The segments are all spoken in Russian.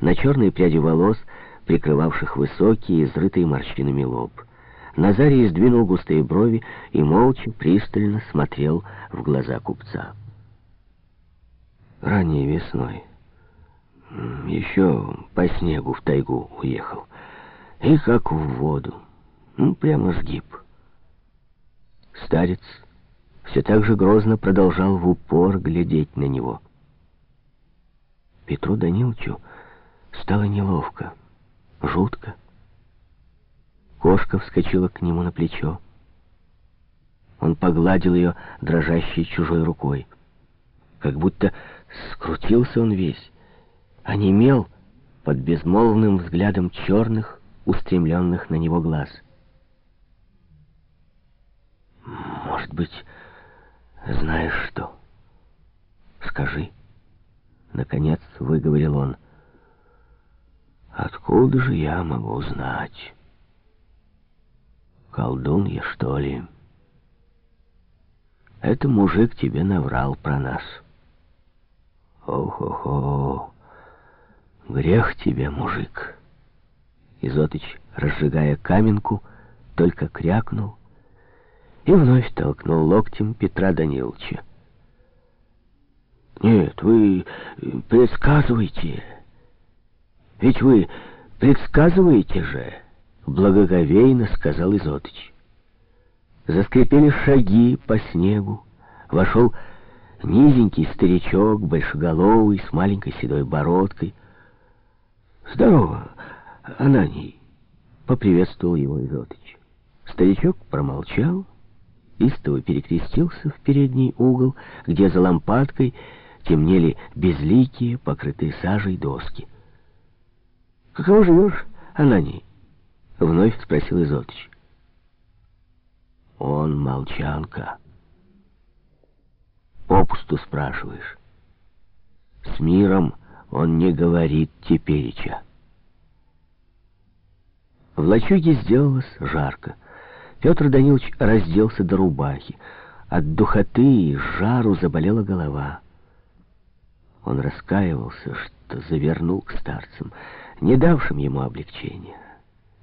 на черные пряди волос, прикрывавших высокий, изрытый морщинами лоб. Назарий сдвинул густые брови и молча, пристально смотрел в глаза купца. Ранней весной, еще по снегу в тайгу уехал, и как в воду, ну, прямо сгиб. Старец все так же грозно продолжал в упор глядеть на него. Петру Даниловичу стало неловко, жутко. Кошка вскочила к нему на плечо. Он погладил ее дрожащей чужой рукой. Как будто скрутился он весь, онемел под безмолвным взглядом черных, устремленных на него глаз. «Может быть, знаешь что? Скажи». Наконец выговорил он. «Откуда же я могу знать?» Колдун я, что ли? Это мужик тебе наврал про нас. Ох-охо, грех тебе, мужик. Изотыч, разжигая каменку, только крякнул и вновь толкнул локтем Петра Даниловича. «Нет, вы предсказываете. Ведь вы предсказываете же» благоговейно сказал Изотыч. Заскрипели шаги по снегу. Вошел низенький старичок, большеголовый, с маленькой седой бородкой. «Здорово, Ананий!» — поприветствовал его Изотыч. Старичок промолчал, истово перекрестился в передний угол, где за лампадкой темнели безликие, покрытые сажей доски. «Каково живешь, Ананий?» — вновь спросил Изотыч. «Он молчанка. Попусту спрашиваешь. С миром он не говорит тепереча». В лачуге сделалось жарко. Петр Данилович разделся до рубахи. От духоты и жару заболела голова. Он раскаивался, что завернул к старцам, не давшим ему облегчения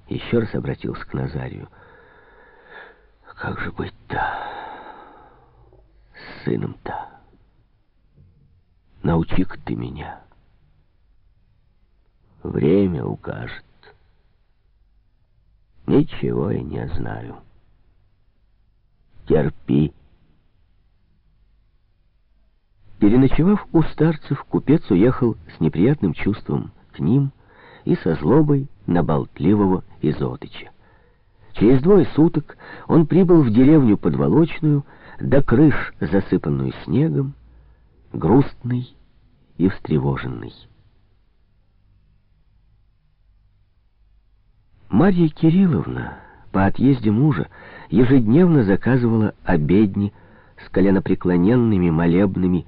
еще раз обратился к Назарию. «Как же быть-то? С сыном-то? Научи-ка ты меня. Время укажет. Ничего я не знаю. Терпи». Переночевав у старцев, купец уехал с неприятным чувством к ним и со злобой на болтливого Изотыча. Через двое суток он прибыл в деревню Подволочную, до крыш, засыпанную снегом, грустный и встревоженный. Марья Кирилловна по отъезде мужа ежедневно заказывала обедни с коленопреклоненными молебными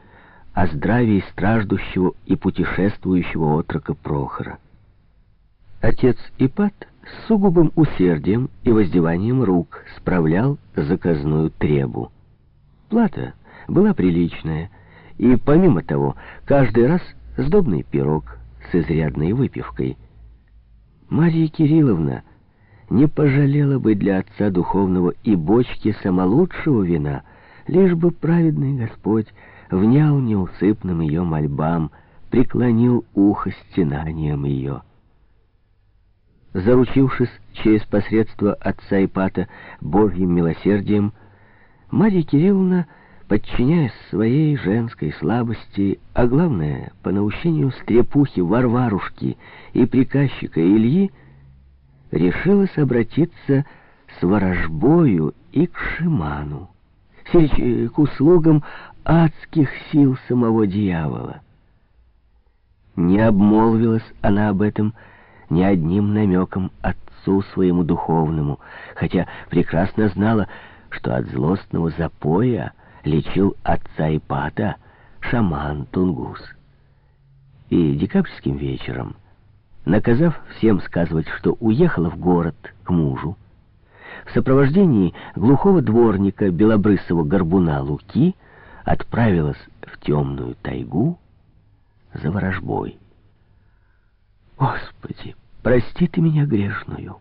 о здравии страждущего и путешествующего отрока Прохора. Отец Ипат с сугубым усердием и воздеванием рук справлял заказную требу. Плата была приличная, и помимо того, каждый раз сдобный пирог с изрядной выпивкой. Марья Кирилловна не пожалела бы для отца духовного и бочки самолучшего вина, лишь бы праведный Господь внял неусыпным ее мольбам, преклонил ухо стенанием ее. Заручившись через посредство отца Ипата Божьим милосердием, Марья Кирилловна, подчиняясь своей женской слабости, а главное, по наущению стрепухи Варварушки и приказчика Ильи, решилась обратиться с ворожбою и к Шиману, сирич к услугам адских сил самого дьявола. Не обмолвилась она об этом, ни одним намеком отцу своему духовному, хотя прекрасно знала, что от злостного запоя лечил отца Ипата шаман Тунгус. И декабрьским вечером, наказав всем сказывать, что уехала в город к мужу, в сопровождении глухого дворника белобрысого горбуна Луки отправилась в темную тайгу за ворожбой. Господи, прости ты меня грешную.